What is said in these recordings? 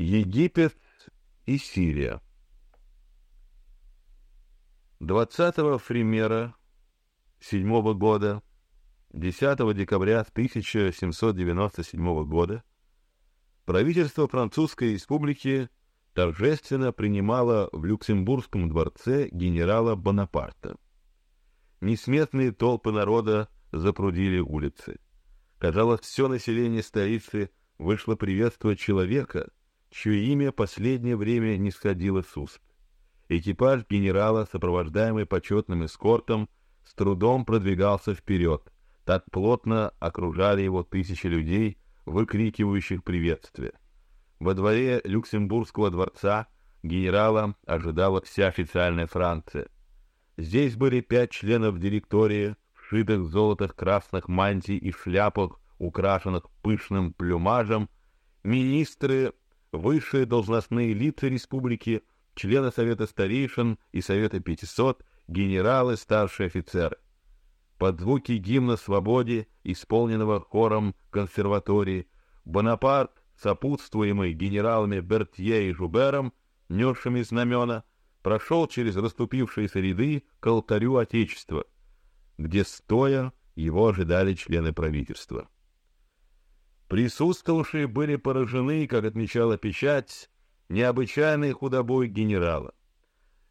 Египет и Сирия. 20 фримера 7 года, 10 декабря 1797 года правительство Французской республики торжественно принимало в Люксембургском дворце генерала Бонапарта. Несметные толпы народа запрудили улицы. Казалось, все население столицы вышло приветствовать человека, чье имя последнее время не сходило с уст. Экипаж генерала, сопровождаемый почетным эскортом, с трудом продвигался вперед. Так плотно окружали его тысячи людей, выкрикивающих приветствие. Во дворе Люксембургского дворца генерала ожидала вся официальная Франция. Здесь были пять членов директории, вшитых в золотых красных мантий и шляпах, украшенных пышным плюмажем, министры высшие должностные лица республики, члены Совета старейшин и Совета пятисот, генералы, старшие офицеры. Под звуки гимна свободе, исполненного хором консерватории, Бонапарт, сопутствуемый генералами Бертье и Жубером, несшими знамена, прошел через расступившиеся ряды к алтарю Отечества, где стоя его ожидали члены правительства. Присутствовавшие были поражены, как отмечала печать, необычайной худобой генерала.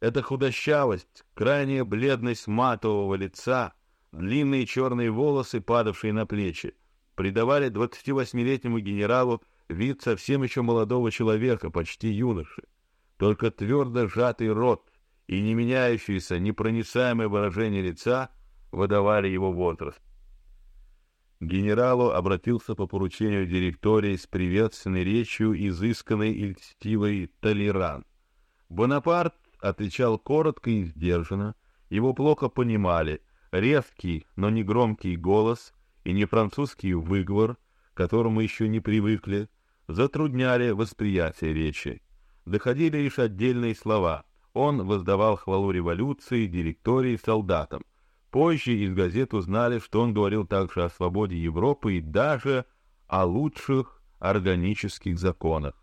Эта худощавость, крайняя бледность матового лица, длинные черные волосы, падавшие на плечи, придавали 28-летнему генералу вид совсем еще молодого человека, почти юноши. Только твердо сжатый рот и не меняющееся, непроницаемое выражение лица выдавали его возраст генералу обратился по поручению директории с приветственной речью, изысканной и льстивой Толеран. Бонапарт отвечал коротко и сдержанно. Его плохо понимали. Резкий, но не громкий голос и не французский выговор, к которому еще не привыкли, затрудняли восприятие речи. Доходили лишь отдельные слова. Он воздавал хвалу революции, директории, солдатам. Позже из газет узнали, что он говорил также о свободе Европы и даже о лучших органических законах.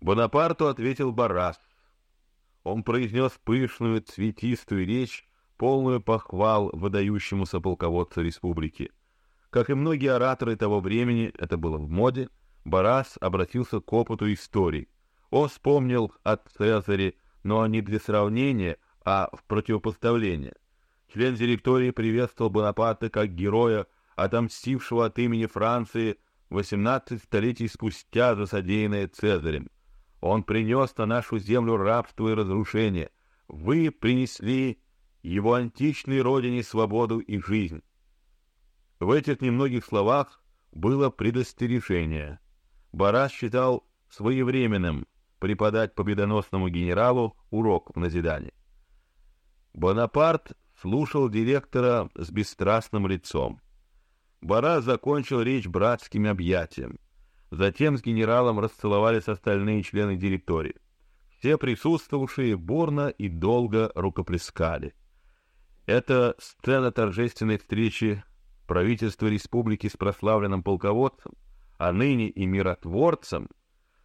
Бонапарту ответил Барас. Он произнес пышную, цветистую речь, полную похвал выдающемуся полководцу республики. Как и многие ораторы того времени, это было в моде, Барас обратился к опыту истории. Он вспомнил о Цезаре, но не для сравнения, а в противопоставление. Член директории приветствовал Бонапарта как героя, отомстившего от имени Франции 18 столетий спустя за содеянное Цезарем. Он принес на нашу землю рабство и разрушение. Вы принесли его античной родине свободу и жизнь. В этих немногих словах было предостережение. Барас считал своевременным преподать победоносному генералу урок в назидание. Бонапарт слушал директора с бесстрастным лицом. Бара закончил речь братским объятием. Затем с генералом расцеловались остальные члены директории. Все присутствовавшие бурно и долго рукоплескали. Эта сцена торжественной встречи правительства республики с прославленным полководцем, а ныне и миротворцем,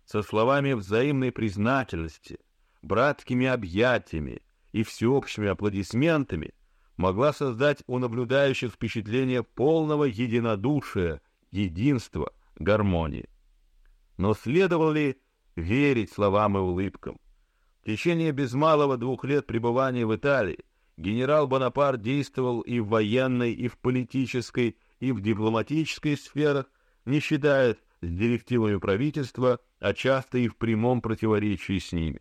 со словами взаимной признательности, братскими объятиями, и всеобщими аплодисментами могла создать у наблюдающих впечатление полного единодушия, единства, гармонии. Но следовало ли верить словам и улыбкам? В течение без малого двух лет пребывания в Италии генерал Бонапарт действовал и в военной, и в политической, и в дипломатической сферах, не считая с директивами правительства, а часто и в прямом противоречии с ними.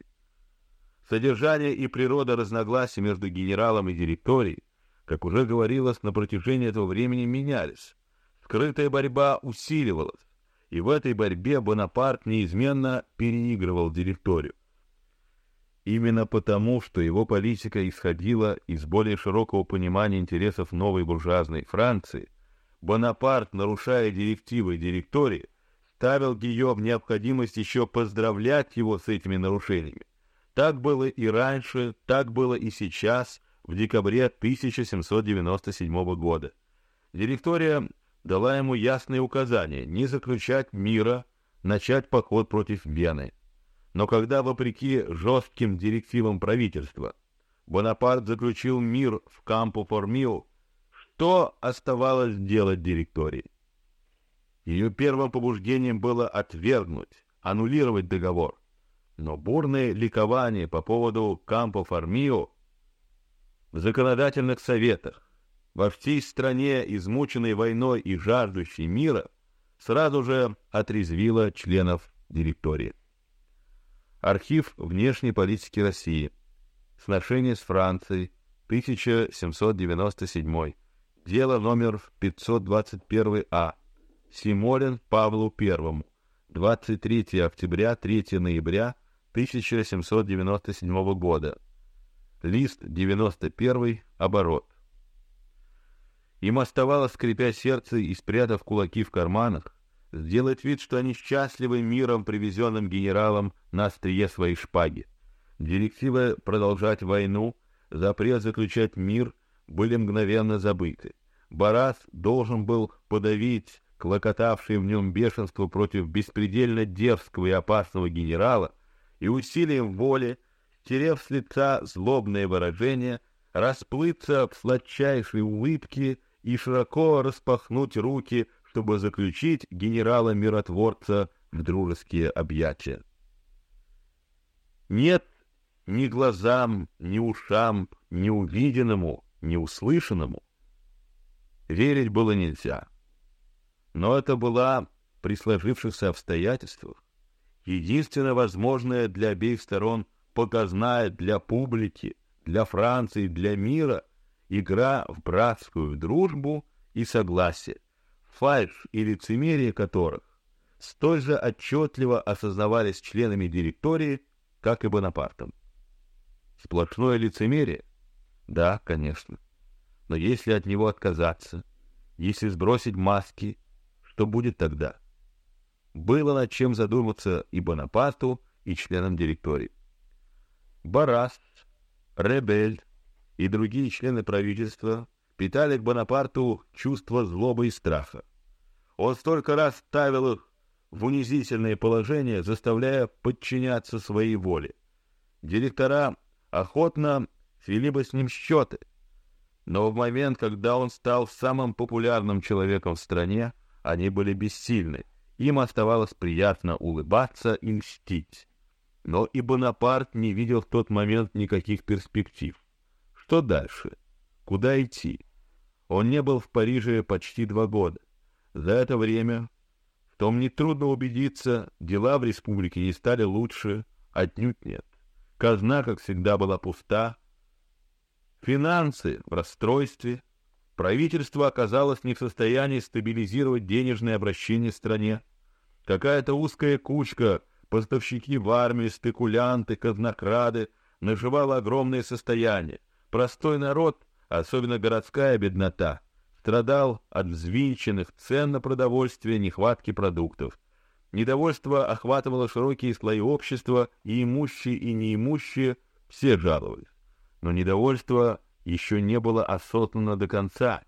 Содержание и природа разногласий между генералом и директорией, как уже говорилось, на протяжении этого времени менялись. Скрытая борьба усиливалась, и в этой борьбе Бонапарт неизменно переигрывал директорию. Именно потому, что его политика исходила из более широкого понимания интересов новой буржуазной Франции, Бонапарт, нарушая директивы директории, ставил ее в необходимость еще поздравлять его с этими нарушениями. Так было и раньше, так было и сейчас, в декабре 1797 года. Директория дала ему ясные указания не заключать мира, начать поход против Вены. Но когда, вопреки жестким директивам правительства, Бонапарт заключил мир в Кампо-Формио, что оставалось делать директории? Ее первым побуждением было отвергнуть, аннулировать договор. Но бурное ликование по поводу Кампо-Формио в законодательных советах, во всей стране, измученной войной и жаждущей мира, сразу же отрезвило членов директории. Архив внешней политики России. Сношение с Францией. 1797. Дело номер 521А. Симолин Павлу I. 23 октября, 3 ноября 1797 года. Лист 91, оборот. Им оставалось, скрипя сердце и спрятав кулаки в карманах, сделать вид, что они счастливы миром, привезенным генералом на острие своей шпаги. Директивы продолжать войну, запрет заключать мир были мгновенно забыты. Барас должен был подавить клокотавшее в нем бешенство против беспредельно дерзкого и опасного генерала, и усилием воли, стерев с лица злобное выражение, расплыться в сладчайшей улыбке и широко распахнуть руки, чтобы заключить генерала-миротворца в дружеские объятия. Нет ни глазам, ни ушам, ни увиденному, ни услышанному. Верить было нельзя. Но это была при сложившихся обстоятельствах единственно возможная для обеих сторон показная для публики, для Франции, для мира игра в братскую дружбу и согласие, фальшь и лицемерие которых столь же отчетливо осознавались членами директории, как и Бонапартом. Сплошное лицемерие? Да, конечно. Но если от него отказаться, если сбросить маски, что будет тогда? Было над чем задуматься и Бонапарту, и членам директории. Барас, Ребель и другие члены правительства питали к Бонапарту чувство злобы и страха. Он столько раз ставил их в унизительное положение, заставляя подчиняться своей воле. Директора охотно свели бы с ним счеты, но в момент, когда он стал самым популярным человеком в стране, они были бессильны. Им оставалось приятно улыбаться и мстить. Но и Бонапарт не видел в тот момент никаких перспектив. Что дальше? Куда идти? Он не был в Париже почти два года. За это время, в том нетрудно убедиться, дела в республике не стали лучше, отнюдь нет. Казна, как всегда, была пуста. Финансы в расстройстве. Правительство оказалось не в состоянии стабилизировать денежное обращение в стране. Какая-то узкая кучка — поставщики в армию, спекулянты, казнокрады, наживало огромное состояние. Простой народ, особенно городская беднота, страдал от взвинченных цен на продовольствие, нехватки продуктов. Недовольство охватывало широкие слои общества, и имущие, и неимущие все жаловались. Но недовольство еще не было осознано до конца.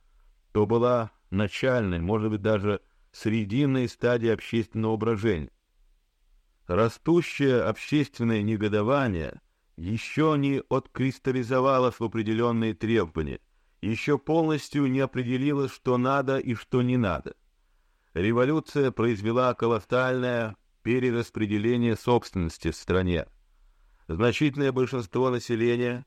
То была начальная, может быть, даже срединная стадия общественного брожения. Растущее общественное негодование еще не откристаллизовалось в определенные требования, еще полностью не определилось, что надо и что не надо. Революция произвела колоссальное перераспределение собственности в стране. Значительное большинство населения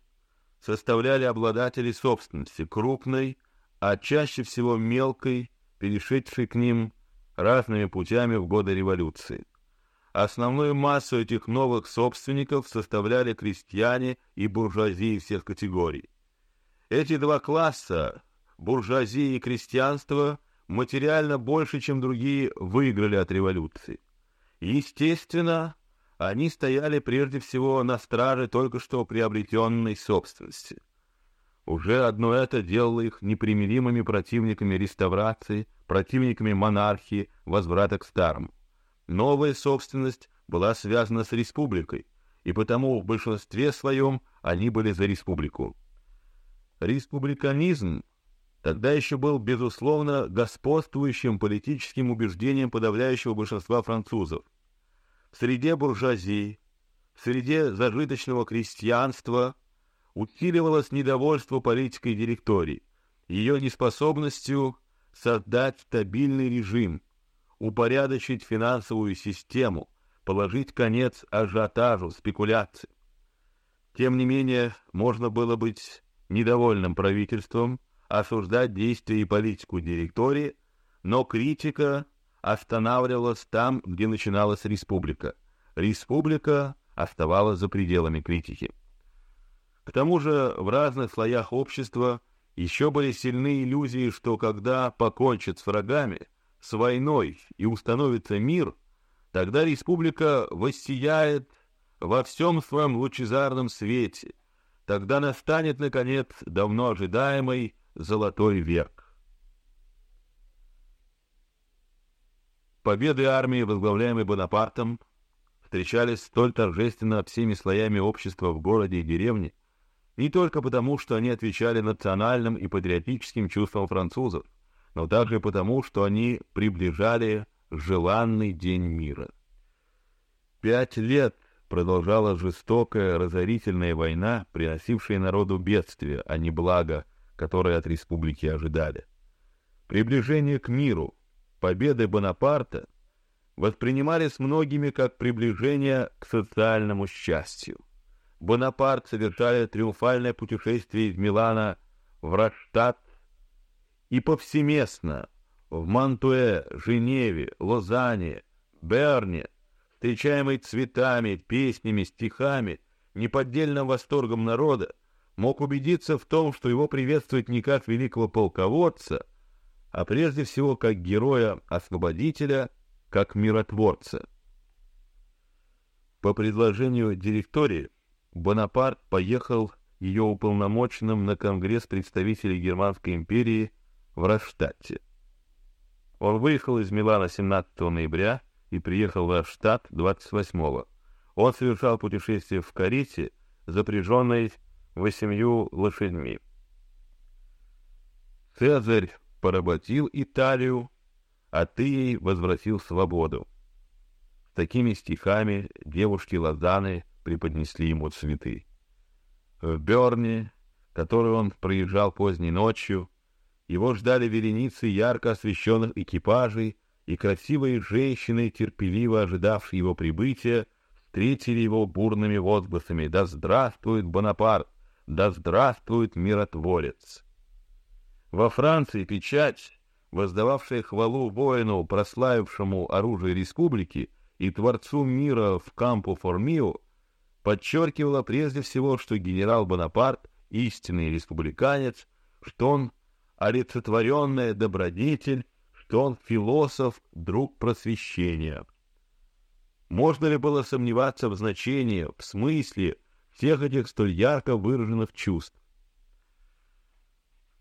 составляли обладатели собственности, крупной, а чаще всего мелкой, перешедшей к ним разными путями в годы революции. Основную массу этих новых собственников составляли крестьяне и буржуазии всех категорий. Эти два класса, буржуазия и крестьянство, материально больше, чем другие, выиграли от революции. Естественно, они стояли прежде всего на страже только что приобретенной собственности. Уже одно это делало их непримиримыми противниками реставрации, противниками монархии, возврата к старому. Новая собственность была связана с республикой, и потому в большинстве своем они были за республику. Республиканизм тогда еще был, безусловно, господствующим политическим убеждением подавляющего большинства французов, В среде буржуазии, в среде зажиточного крестьянства усиливалось недовольство политикой директории, ее неспособностью создать стабильный режим, упорядочить финансовую систему, положить конец ажиотажу, спекуляциям. Тем не менее, можно было быть недовольным правительством, осуждать действия и политику директории, но критика останавливалась там, где начиналась республика. Республика оставалась за пределами критики. К тому же в разных слоях общества еще были сильны иллюзии, что когда покончат с врагами, с войной и установится мир, тогда республика воссияет во всем своем лучезарном свете, тогда настанет, наконец, давно ожидаемый золотой век. Победы армии, возглавляемой Бонапартом, встречались столь торжественно всеми слоями общества в городе и деревне, не только потому, что они отвечали национальным и патриотическим чувствам французов, но также потому, что они приближали желанный день мира. Пять лет продолжалась жестокая разорительная война, приносившая народу бедствия, а не благо, которое от республики ожидали. Приближение к миру, победы Бонапарта воспринимались многими как приближение к социальному счастью. Бонапарт совершали триумфальное путешествие из Милана в Раштат и повсеместно в Мантуэ, Женеве, Лозанне, Берне, встречаемый цветами, песнями, стихами, неподдельным восторгом народа, мог убедиться в том, что его приветствуют не как великого полководца, а прежде всего как героя-освободителя, как миротворца. По предложению директории Бонапарт поехал ее уполномоченным на конгресс представителей Германской империи в Раштадте. Он выехал из Милана 17 ноября и приехал в Раштадт 28. Он совершал путешествие в карете, запряженной восемью лошадьми. Цезарь поработил Италию, а ты ей возвратил свободу. С такими стихами девушки Лозаны преподнесли ему цветы. В Берне, который он проезжал поздней ночью, его ждали вереницы ярко освещенных экипажей, и красивые женщины, терпеливо ожидавшие его прибытия, встретили его бурными возгласами «Да здравствует Бонапарт! Да здравствует миротворец!» Во Франции печать, воздававшая хвалу воину, прославившему оружие республики и творцу мира в Кампу Формио, подчеркивала прежде всего, что генерал Бонапарт — истинный республиканец, что он олицетворенная добродетель, что он философ, друг просвещения. Можно ли было сомневаться в значении, в смысле всех этих столь ярко выраженных чувств?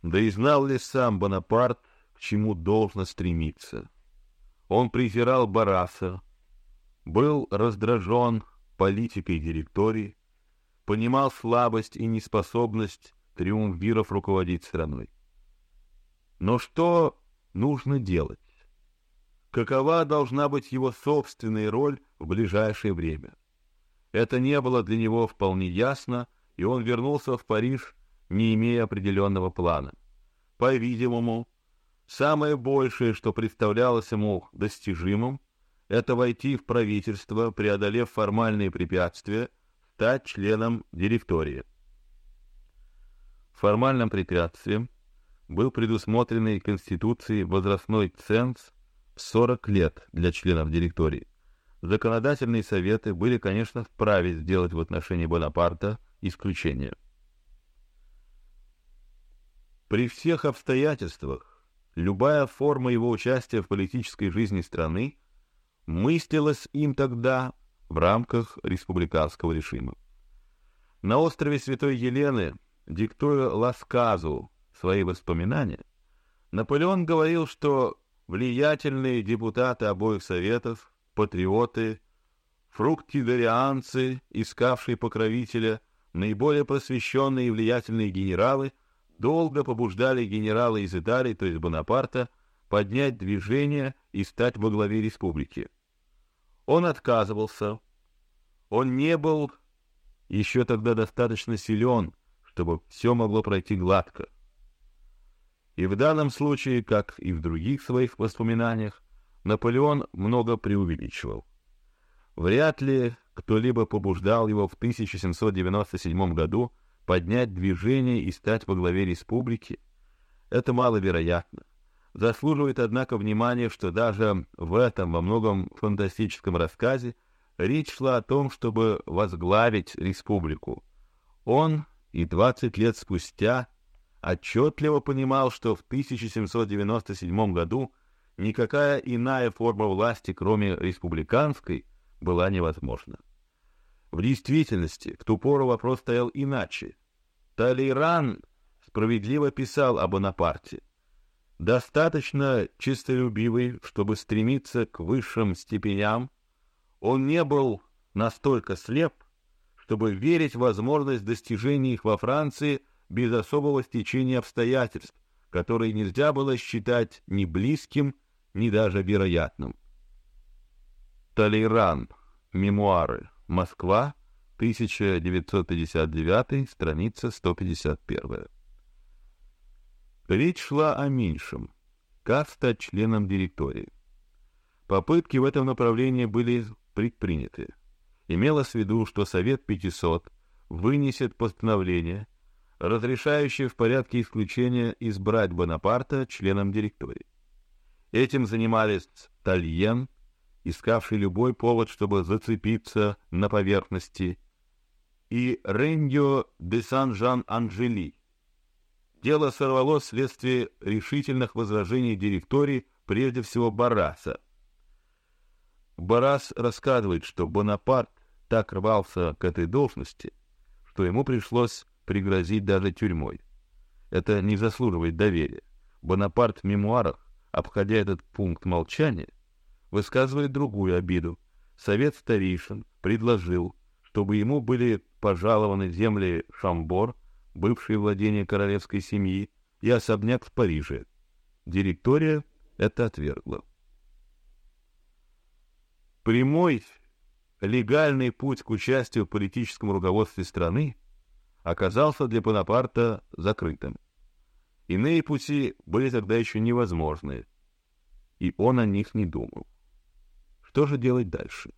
Да и знал ли сам Бонапарт, к чему должно стремиться? Он презирал Бараса, был раздражен политикой директории, понимал слабость и неспособность триумвиров руководить страной. Но что нужно делать? Какова должна быть его собственная роль в ближайшее время? Это не было для него вполне ясно, и он вернулся в Париж, не имея определенного плана. По-видимому, самое большее, что представлялось ему достижимым, это войти в правительство, преодолев формальные препятствия, стать членом директории. Формальным препятствием был предусмотренный Конституцией возрастной ценз в 40 лет для членов директории. Законодательные советы были, конечно, вправе сделать в отношении Бонапарта исключение. При всех обстоятельствах любая форма его участия в политической жизни страны мыслилось им тогда в рамках республиканского режима. На острове Святой Елены, диктуя Ласказу свои воспоминания, Наполеон говорил, что влиятельные депутаты обоих советов, патриоты, фруктидорианцы, искавшие покровителя, наиболее просвещенные и влиятельные генералы, долго побуждали генерала из Италии, то есть Бонапарта, поднять движение и стать во главе республики. Он отказывался. Он не был еще тогда достаточно силен, чтобы все могло пройти гладко. И в данном случае, как и в других своих воспоминаниях, Наполеон много преувеличивал. Вряд ли кто-либо побуждал его в 1797 году поднять движение и стать во главе республики. Это маловероятно. Заслуживает, однако, внимания, что даже в этом во многом фантастическом рассказе речь шла о том, чтобы возглавить республику. Он и 20 лет спустя отчетливо понимал, что в 1797 году никакая иная форма власти, кроме республиканской, была невозможна. В действительности, к ту вопрос стоял иначе. Талейран справедливо писал о Бонапарте. Достаточно честолюбивый, чтобы стремиться к высшим степеням, он не был настолько слеп, чтобы верить в возможность достижения их во Франции без особого стечения обстоятельств, которые нельзя было считать ни близким, ни даже вероятным. Талейран. Мемуары. Москва. 1959, страница 151. Речь шла о меньшем. Как стать членом директории. Попытки в этом направлении были предприняты. Имелось в виду, что Совет 500 вынесет постановление, разрешающее в порядке исключения избрать Бонапарта членом директории. Этим занимались Тальен, искавший любой повод, чтобы зацепиться на поверхности, и Рендио де Сан-Жан-Анжели. Дело сорвалось вследствие решительных возражений директории, прежде всего Бараса. Барас рассказывает, что Бонапарт так рвался к этой должности, что ему пришлось пригрозить даже тюрьмой. Это не заслуживает доверия. Бонапарт в мемуарах, обходя этот пункт молчания, высказывает другую обиду. Совет старейшин предложил, чтобы ему были пожалованы земли Шамбор, бывшие владения королевской семьи, и особняк в Париже. Директория это отвергла. Прямой легальный путь к участию в политическом руководстве страны оказался для Бонапарта закрытым. Иные пути были тогда еще невозможны, и он о них не думал. Что же делать дальше?